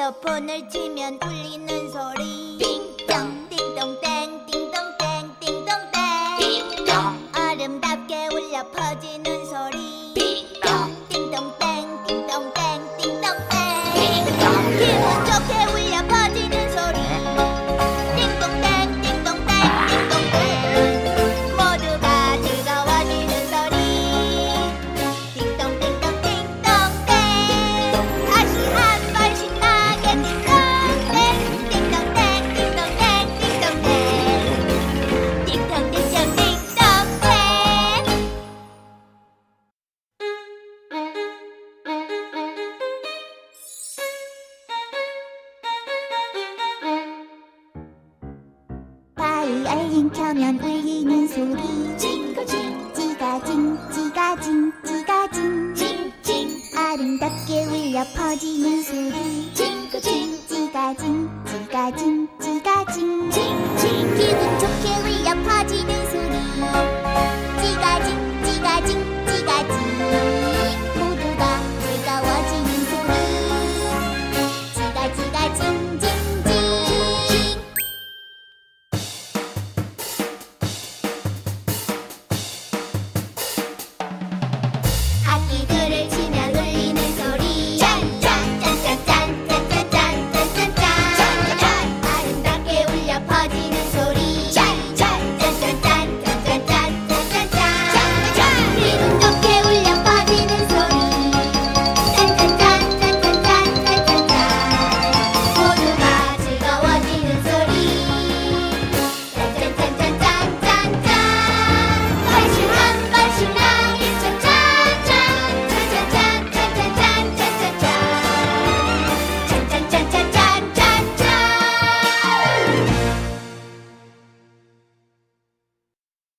실로폰을 치면 울리는 소리. 띵 바이올린 켜면 울리는 소리. 징글징. 찌가징 찌가징 찌가징. 징징. 아름답게 울려 퍼지는 소리. 징글징. 찌가징 찌가징 찌가징. 징징. 기분